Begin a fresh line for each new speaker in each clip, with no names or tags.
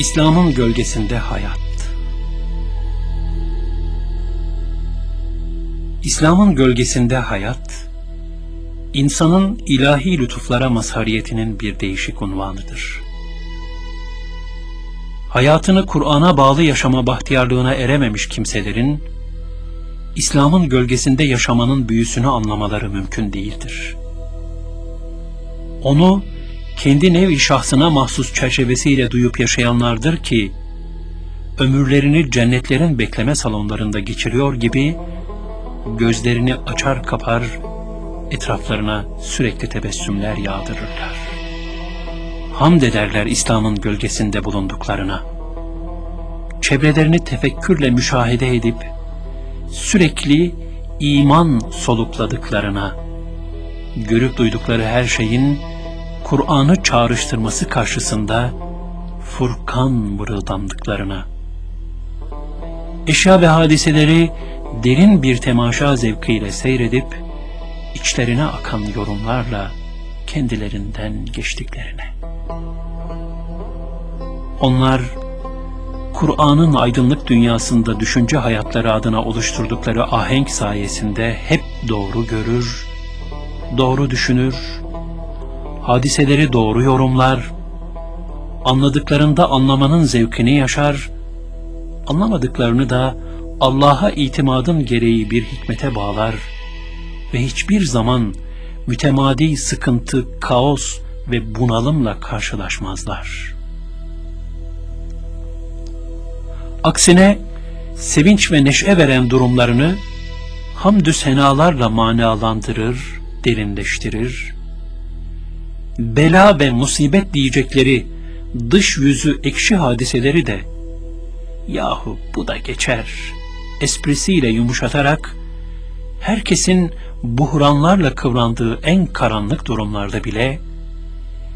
İslam'ın gölgesinde hayat. İslam'ın gölgesinde hayat, insanın ilahi lütuflara mazhariyetinin bir değişik unvanıdır. Hayatını Kur'an'a bağlı yaşama bahtiyarlığına erememiş kimselerin, İslam'ın gölgesinde yaşamanın büyüsünü anlamaları mümkün değildir. Onu, kendi nevi şahsına mahsus çerçevesiyle duyup yaşayanlardır ki, ömürlerini cennetlerin bekleme salonlarında geçiriyor gibi, gözlerini açar kapar, etraflarına sürekli tebessümler yağdırırlar. Hamd ederler İslam'ın gölgesinde bulunduklarına. Çevrelerini tefekkürle müşahede edip, sürekli iman solukladıklarına, görüp duydukları her şeyin Kur'an'ı çağrıştırması karşısında Furkan mırıldandıklarına, eşya ve hadiseleri derin bir temaşa zevkiyle seyredip, içlerine akan yorumlarla kendilerinden geçtiklerine. Onlar, Kur'an'ın aydınlık dünyasında düşünce hayatları adına oluşturdukları ahenk sayesinde hep doğru görür, doğru düşünür, hadiseleri doğru yorumlar, anladıklarında anlamanın zevkini yaşar, anlamadıklarını da Allah'a itimadın gereği bir hikmete bağlar ve hiçbir zaman mütemadi sıkıntı, kaos ve bunalımla karşılaşmazlar. Aksine sevinç ve neşe veren durumlarını hamdü senalarla manalandırır, derinleştirir. Bela ve musibet diyecekleri dış yüzü ekşi hadiseleri de yahu bu da geçer esprisiyle yumuşatarak herkesin buhranlarla kıvrandığı en karanlık durumlarda bile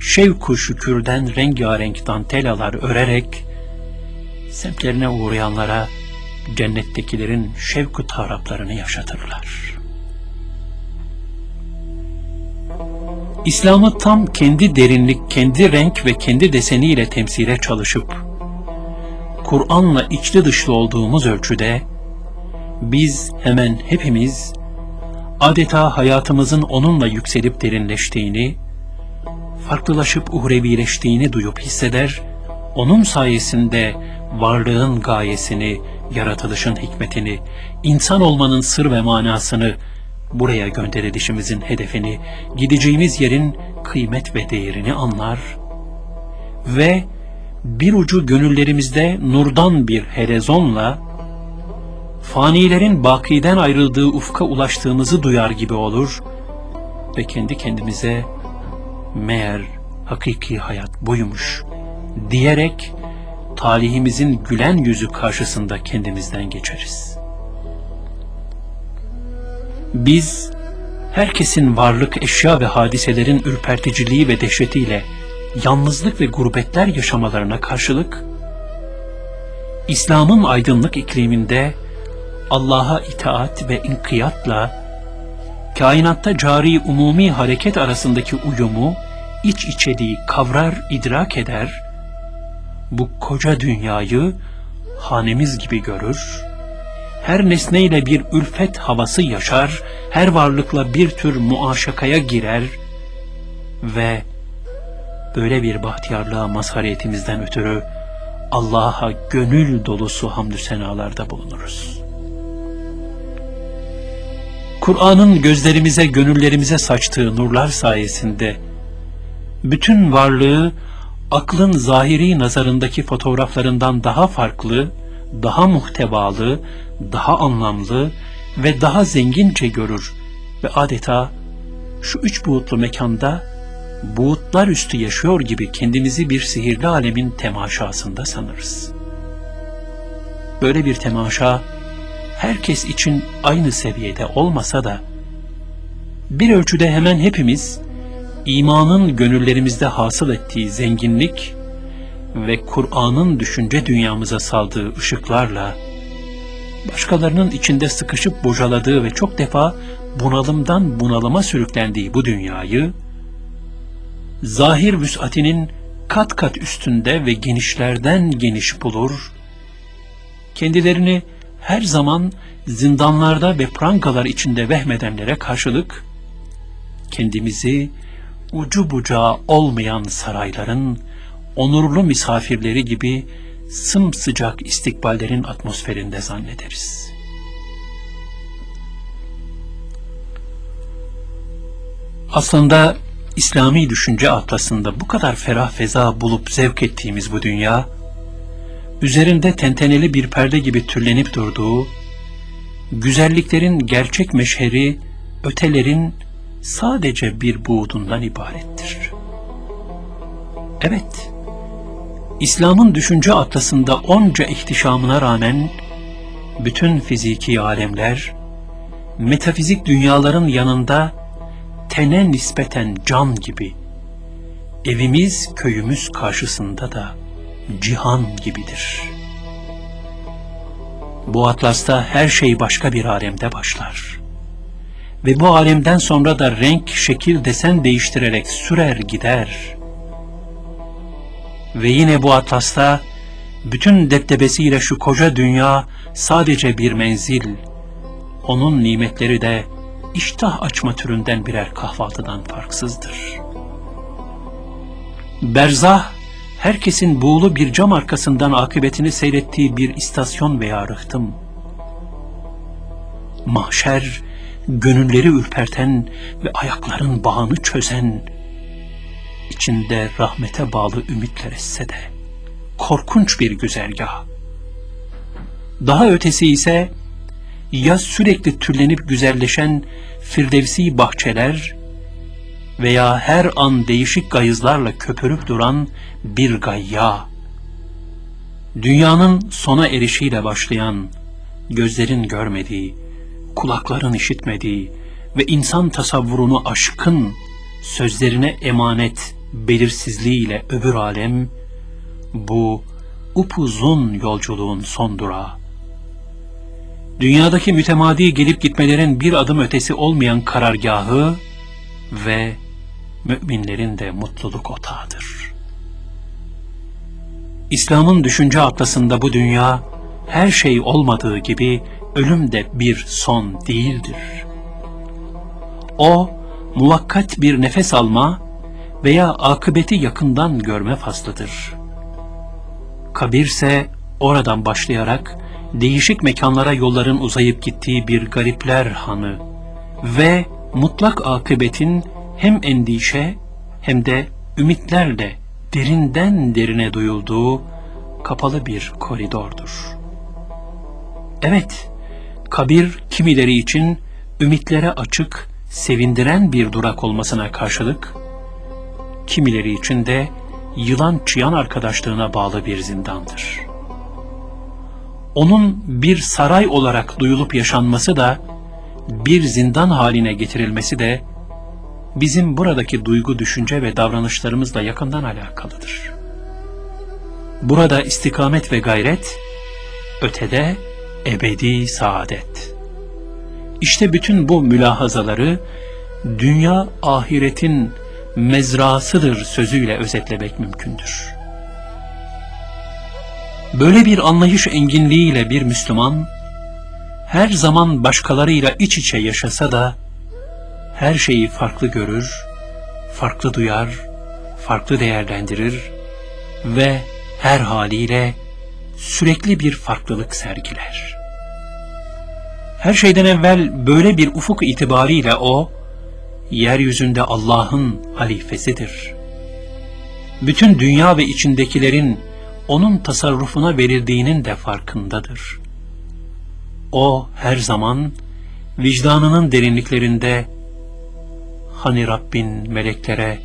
şevku şükürden rengarenk dantelalar örerek semtlerine uğrayanlara cennettekilerin şevku taraplarını yaşatırlar. İslam'ı tam kendi derinlik, kendi renk ve kendi deseniyle temsile çalışıp, Kur'an'la içli dışlı olduğumuz ölçüde, biz hemen hepimiz adeta hayatımızın onunla yükselip derinleştiğini, farklılaşıp uhrevileştiğini duyup hisseder, onun sayesinde varlığın gayesini, yaratılışın hikmetini, insan olmanın sır ve manasını, buraya gönderilişimizin hedefini, gideceğimiz yerin kıymet ve değerini anlar ve bir ucu gönüllerimizde nurdan bir helezonla fanilerin bakiden ayrıldığı ufka ulaştığımızı duyar gibi olur ve kendi kendimize meğer hakiki hayat buymuş diyerek talihimizin gülen yüzü karşısında kendimizden geçeriz. Biz herkesin varlık, eşya ve hadiselerin ürperticiliği ve dehşetiyle yalnızlık ve gurbetler yaşamalarına karşılık İslam'ın aydınlık ikliminde Allah'a itaat ve inkiyatla kainatta cari umumi hareket arasındaki uyumu, iç içeliği kavrar, idrak eder, bu koca dünyayı hanemiz gibi görür, her nesneyle bir ülfet havası yaşar, her varlıkla bir tür muaşakaya girer ve böyle bir bahtiyarlığa mazhariyetimizden ötürü Allah'a gönül dolusu hamdü senalarda bulunuruz. Kur'an'ın gözlerimize, gönüllerimize saçtığı nurlar sayesinde bütün varlığı aklın zahiri nazarındaki fotoğraflarından daha farklı, daha muhtevalı, daha anlamlı ve daha zengince görür ve adeta şu üç buğutlu mekanda buğutlar üstü yaşıyor gibi kendimizi bir sihirli alemin temaşasında sanırız. Böyle bir temaşa herkes için aynı seviyede olmasa da bir ölçüde hemen hepimiz imanın gönüllerimizde hasıl ettiği zenginlik ve Kur'an'ın düşünce dünyamıza saldığı ışıklarla başkalarının içinde sıkışıp bocaladığı ve çok defa bunalımdan bunalıma sürüklendiği bu dünyayı zahir vüsatinin kat kat üstünde ve genişlerden geniş bulur, kendilerini her zaman zindanlarda ve prangalar içinde vehmedenlere karşılık, kendimizi ucu bucağı olmayan sarayların onurlu misafirleri gibi sımsıcak istikballerin atmosferinde zannederiz. Aslında İslami düşünce atlasında bu kadar ferah feza bulup zevk ettiğimiz bu dünya, üzerinde tenteneli bir perde gibi türlenip durduğu, güzelliklerin gerçek meşheri, ötelerin sadece bir buğdundan ibarettir. Evet, İslam'ın düşünce atlasında onca ihtişamına rağmen, bütün fiziki alemler, metafizik dünyaların yanında tene nispeten can gibi, evimiz köyümüz karşısında da cihan gibidir. Bu atlasta her şey başka bir alemde başlar. Ve bu alemden sonra da renk, şekil, desen değiştirerek sürer gider. Ve yine bu atlasta bütün deptebesiyle şu koca dünya sadece bir menzil, onun nimetleri de iştah açma türünden birer kahvaltıdan farksızdır. Berzah, herkesin buğulu bir cam arkasından akıbetini seyrettiği bir istasyon veya rıhtım. Mahşer, gönülleri ürperten ve ayakların bağını çözen, içinde rahmete bağlı ümitler etse de, korkunç bir güzergah. Daha ötesi ise, ya sürekli türlenip güzelleşen firdevsi bahçeler veya her an değişik gayızlarla köpürüp duran bir gayya. Dünyanın sona erişiyle başlayan, gözlerin görmediği, kulakların işitmediği ve insan tasavvurunu aşkın, sözlerine emanet belirsizliğiyle öbür alem, bu upuzun yolculuğun son durağı dünyadaki mütemadi gelip gitmelerin bir adım ötesi olmayan karargahı ve müminlerin de mutluluk otağıdır. İslam'ın düşünce atlasında bu dünya her şey olmadığı gibi ölüm de bir son değildir. O, muvakkat bir nefes alma veya akıbeti yakından görme faslıdır. Kabirse oradan başlayarak değişik mekanlara yolların uzayıp gittiği bir garipler hanı ve mutlak akıbetin hem endişe hem de ümitlerle derinden derine duyulduğu kapalı bir koridordur. Evet, kabir kimileri için ümitlere açık, sevindiren bir durak olmasına karşılık, kimileri için de yılan çıyan arkadaşlığına bağlı bir zindandır.'' onun bir saray olarak duyulup yaşanması da, bir zindan haline getirilmesi de, bizim buradaki duygu, düşünce ve davranışlarımızla yakından alakalıdır. Burada istikamet ve gayret, ötede ebedi saadet. İşte bütün bu mülahazaları, dünya ahiretin mezrasıdır sözüyle özetlemek mümkündür. Böyle bir anlayış enginliğiyle bir Müslüman, her zaman başkalarıyla iç içe yaşasa da, her şeyi farklı görür, farklı duyar, farklı değerlendirir ve her haliyle sürekli bir farklılık sergiler. Her şeyden evvel böyle bir ufuk itibariyle o, yeryüzünde Allah'ın halifesidir. Bütün dünya ve içindekilerin onun tasarrufuna verildiğinin de farkındadır. O her zaman vicdanının derinliklerinde hani Rabbin meleklere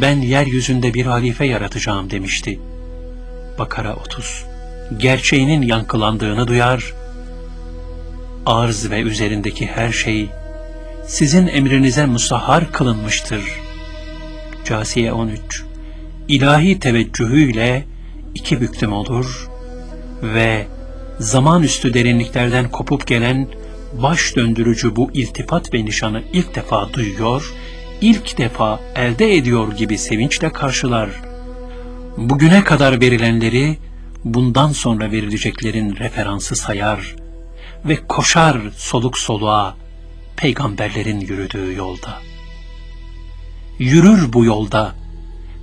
ben yeryüzünde bir halife yaratacağım demişti. Bakara 30 Gerçeğinin yankılandığını duyar, arz ve üzerindeki her şey sizin emrinize musahhar kılınmıştır. Casiye 13 ilahi teveccühüyle iki büklüm olur ve zaman üstü derinliklerden kopup gelen baş döndürücü bu iltifat ve nişanı ilk defa duyuyor, ilk defa elde ediyor gibi sevinçle karşılar bugüne kadar verilenleri bundan sonra verileceklerin referansı sayar ve koşar soluk soluğa peygamberlerin yürüdüğü yolda. Yürür bu yolda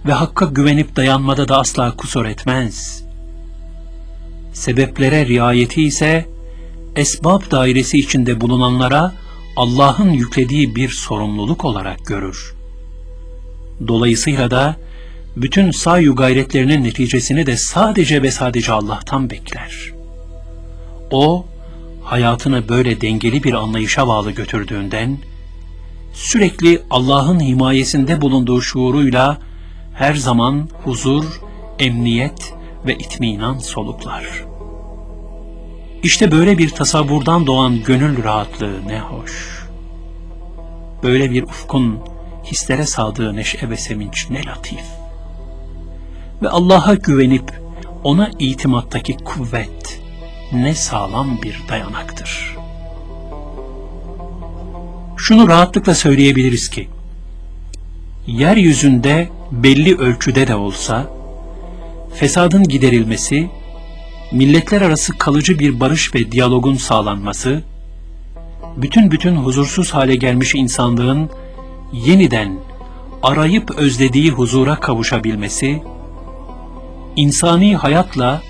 ve hakka güvenip dayanmada da asla kusur etmez. Sebeplere riayeti ise esbab dairesi içinde bulunanlara Allah'ın yüklediği bir sorumluluk olarak görür. Dolayısıyla da bütün sayu gayretlerinin neticesini de sadece ve sadece Allah'tan bekler. O, hayatını böyle dengeli bir anlayışa bağlı götürdüğünden, sürekli Allah'ın himayesinde bulunduğu şuuruyla her zaman huzur, emniyet ve itminan soluklar. İşte böyle bir tasavvurdan doğan gönül rahatlığı ne hoş. Böyle bir ufkun hislere saldığı neşe ve sevinç ne latif. Ve Allah'a güvenip ona itimattaki kuvvet ne sağlam bir dayanaktır. Şunu rahatlıkla söyleyebiliriz ki, yeryüzünde belli ölçüde de olsa, fesadın giderilmesi, milletler arası kalıcı bir barış ve diyalogun sağlanması, bütün bütün huzursuz hale gelmiş insanlığın yeniden arayıp özlediği huzura kavuşabilmesi, insani hayatla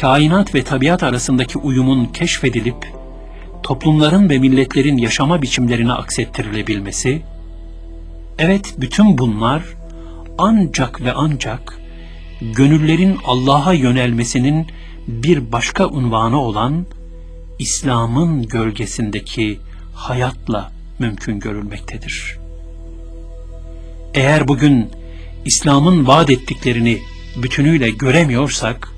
kainat ve tabiat arasındaki uyumun keşfedilip, toplumların ve milletlerin yaşama biçimlerine aksettirilebilmesi, evet bütün bunlar ancak ve ancak gönüllerin Allah'a yönelmesinin bir başka unvanı olan İslam'ın gölgesindeki hayatla mümkün görülmektedir. Eğer bugün İslam'ın vaat ettiklerini bütünüyle göremiyorsak,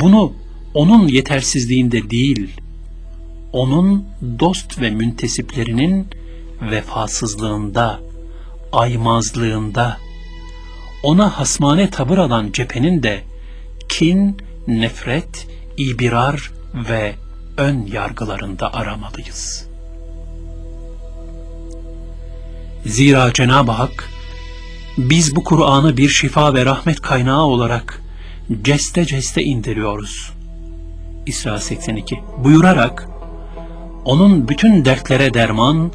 bunu onun yetersizliğinde değil, onun dost ve müntesiplerinin vefasızlığında, aymazlığında, ona hasmane tavır alan cephenin de kin, nefret, ibirar ve ön yargılarında aramalıyız. Zira Cenab-ı Hak, biz bu Kur'an'ı bir şifa ve rahmet kaynağı olarak ceste ceste indiriyoruz. İsra 82 buyurarak, onun bütün dertlere derman,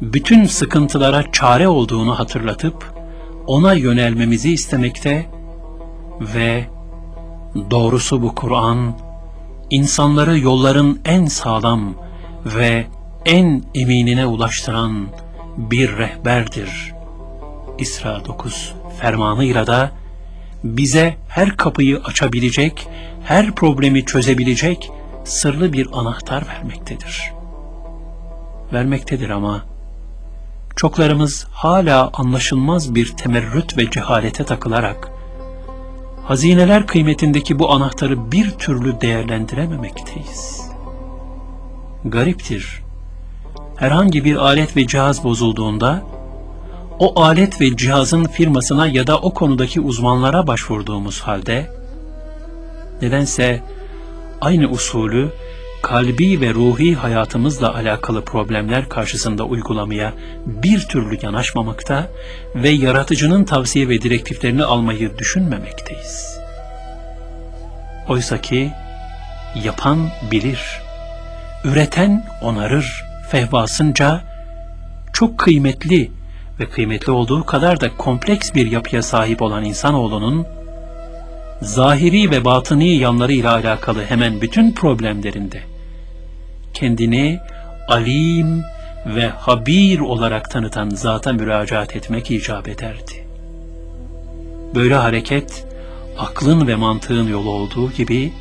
bütün sıkıntılara çare olduğunu hatırlatıp, ona yönelmemizi istemekte ve doğrusu bu Kur'an, insanları yolların en sağlam ve en eminine ulaştıran bir rehberdir. İsra 9 fermanıyla da bize her kapıyı açabilecek, her problemi çözebilecek sırlı bir anahtar vermektedir. Vermektedir ama çoklarımız hala anlaşılmaz bir temerrüt ve cehalete takılarak hazineler kıymetindeki bu anahtarı bir türlü değerlendirememekteyiz. Gariptir. Herhangi bir alet ve cihaz bozulduğunda, o alet ve cihazın firmasına ya da o konudaki uzmanlara başvurduğumuz halde, nedense aynı usulü kalbi ve ruhi hayatımızla alakalı problemler karşısında uygulamaya bir türlü yanaşmamakta ve yaratıcının tavsiye ve direktiflerini almayı düşünmemekteyiz. Oysa ki yapan bilir, üreten onarır, fehvasınca çok kıymetli ve kıymetli olduğu kadar da kompleks bir yapıya sahip olan insanoğlunun zahiri ve batıni yanlarıyla alakalı hemen bütün problemlerinde kendini alim ve habir olarak tanıtan zata müracaat etmek icap ederdi. Böyle hareket, aklın ve mantığın yolu olduğu gibi,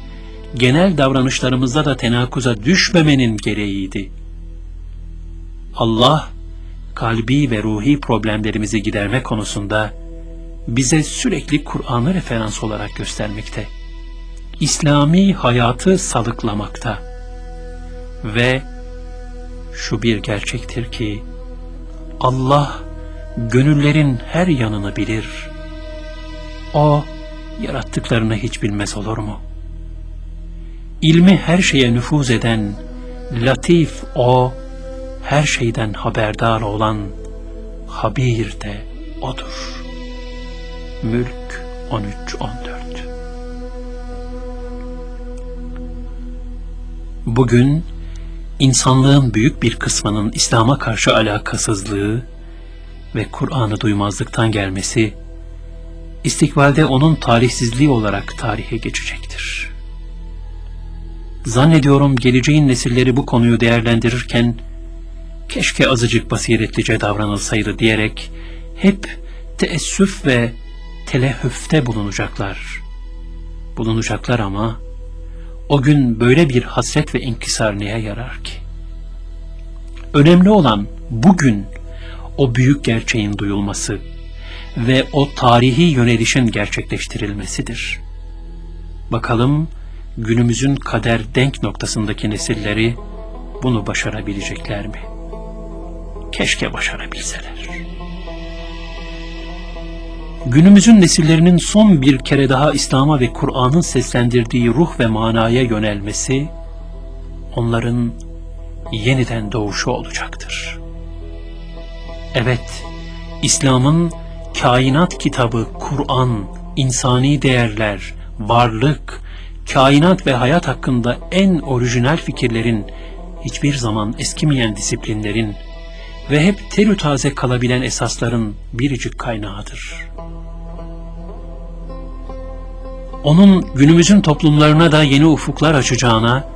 genel davranışlarımızda da tenakuza düşmemenin gereğiydi. Allah, kalbi ve ruhi problemlerimizi giderme konusunda, bize sürekli Kur'an'ı referans olarak göstermekte. İslami hayatı salıklamakta. Ve şu bir gerçektir ki Allah gönüllerin her yanını bilir. O yarattıklarını hiç bilmez olur mu? İlmi her şeye nüfuz eden, latif o, her şeyden haberdar olan, habir de odur. Mülk 13-14 Bugün insanlığın büyük bir kısmının İslam'a karşı alakasızlığı ve Kur'an'ı duymazlıktan gelmesi, istikbalde onun tarihsizliği olarak tarihe geçecektir. Zannediyorum geleceğin nesilleri bu konuyu değerlendirirken, keşke azıcık basiretlice davranılsaydı diyerek, hep teessüf ve telehüfte bulunacaklar. Bulunacaklar ama, o gün böyle bir hasret ve inkisar neye yarar ki? Önemli olan bugün o büyük gerçeğin duyulması ve o tarihi yönelişin gerçekleştirilmesidir. Bakalım günümüzün kader denk noktasındaki nesilleri bunu başarabilecekler mi? Keşke başarabilseler. Günümüzün nesillerinin son bir kere daha İslam'a ve Kur'an'ın seslendirdiği ruh ve manaya yönelmesi, onların yeniden doğuşu olacaktır. Evet, İslam'ın kainat kitabı Kur'an, insani değerler, varlık, kainat ve hayat hakkında en orijinal fikirlerin, hiçbir zaman eskimeyen disiplinlerin ve hep terü taze kalabilen esasların biricik kaynağıdır.'' onun günümüzün toplumlarına da yeni ufuklar açacağına,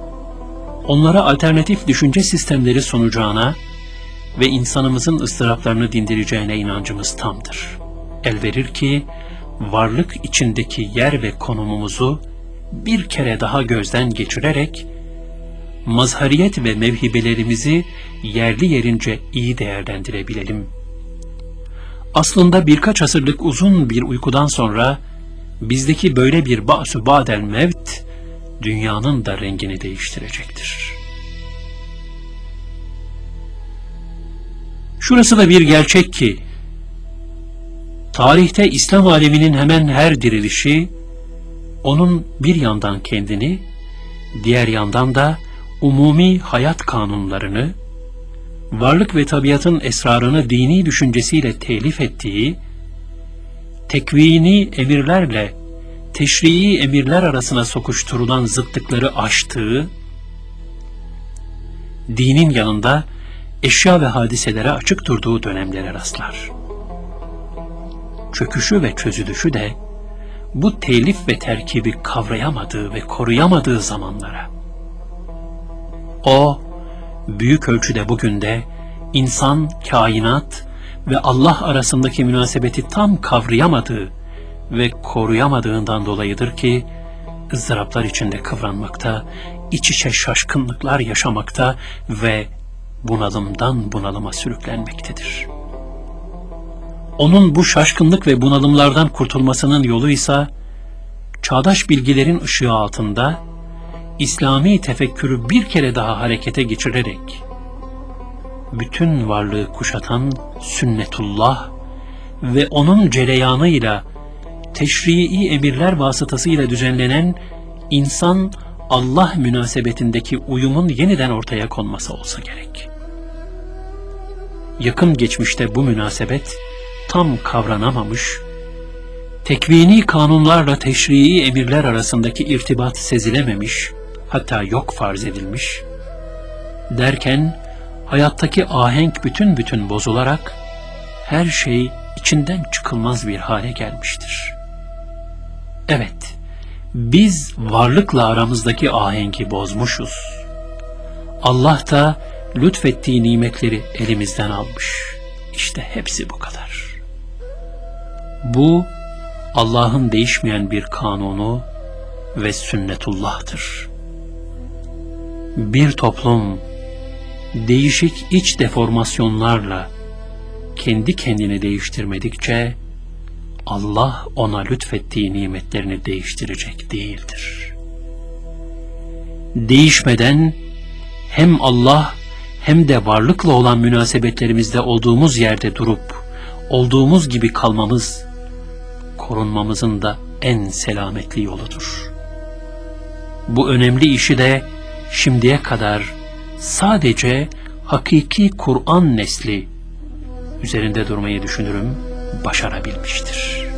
onlara alternatif düşünce sistemleri sunacağına ve insanımızın ıstıraplarını dindireceğine inancımız tamdır. El verir ki, varlık içindeki yer ve konumumuzu bir kere daha gözden geçirerek, mazhariyet ve mevhibelerimizi yerli yerince iyi değerlendirebilelim. Aslında birkaç asırlık uzun bir uykudan sonra, bizdeki böyle bir ba'su ba'del mevt, dünyanın da rengini değiştirecektir. Şurası da bir gerçek ki, tarihte İslam aleminin hemen her dirilişi, onun bir yandan kendini, diğer yandan da umumi hayat kanunlarını, varlık ve tabiatın esrarını dini düşüncesiyle telif ettiği, tekvini emirlerle teşrii emirler arasına sokuşturulan zıtlıkları aştığı, dinin yanında eşya ve hadiselere açık durduğu dönemlere rastlar. Çöküşü ve çözülüşü de bu telif ve terkibi kavrayamadığı ve koruyamadığı zamanlara. O, büyük ölçüde bugün de insan, kainat ve Allah arasındaki münasebeti tam kavrayamadığı ve koruyamadığından dolayıdır ki ızdıraplar içinde kıvranmakta, iç içe şaşkınlıklar yaşamakta ve bunalımdan bunalıma sürüklenmektedir. Onun bu şaşkınlık ve bunalımlardan kurtulmasının yolu ise çağdaş bilgilerin ışığı altında İslami tefekkürü bir kere daha harekete geçirerek bütün varlığı kuşatan sünnetullah ve onun cereyanıyla teşrii emirler vasıtasıyla düzenlenen insan Allah münasebetindeki uyumun yeniden ortaya konması olsa gerek. Yakın geçmişte bu münasebet tam kavranamamış, tekvini kanunlarla teşrii emirler arasındaki irtibat sezilememiş, hatta yok farz edilmiş, derken hayattaki ahenk bütün bütün bozularak her şey içinden çıkılmaz bir hale gelmiştir. Evet, biz varlıkla aramızdaki ahengi bozmuşuz. Allah da lütfettiği nimetleri elimizden almış. İşte hepsi bu kadar. Bu Allah'ın değişmeyen bir kanunu ve sünnetullah'tır. Bir toplum değişik iç deformasyonlarla kendi kendini değiştirmedikçe Allah ona lütfettiği nimetlerini değiştirecek değildir. Değişmeden hem Allah hem de varlıkla olan münasebetlerimizde olduğumuz yerde durup olduğumuz gibi kalmamız korunmamızın da en selametli yoludur. Bu önemli işi de şimdiye kadar sadece hakiki Kur'an nesli üzerinde durmayı düşünürüm başarabilmiştir.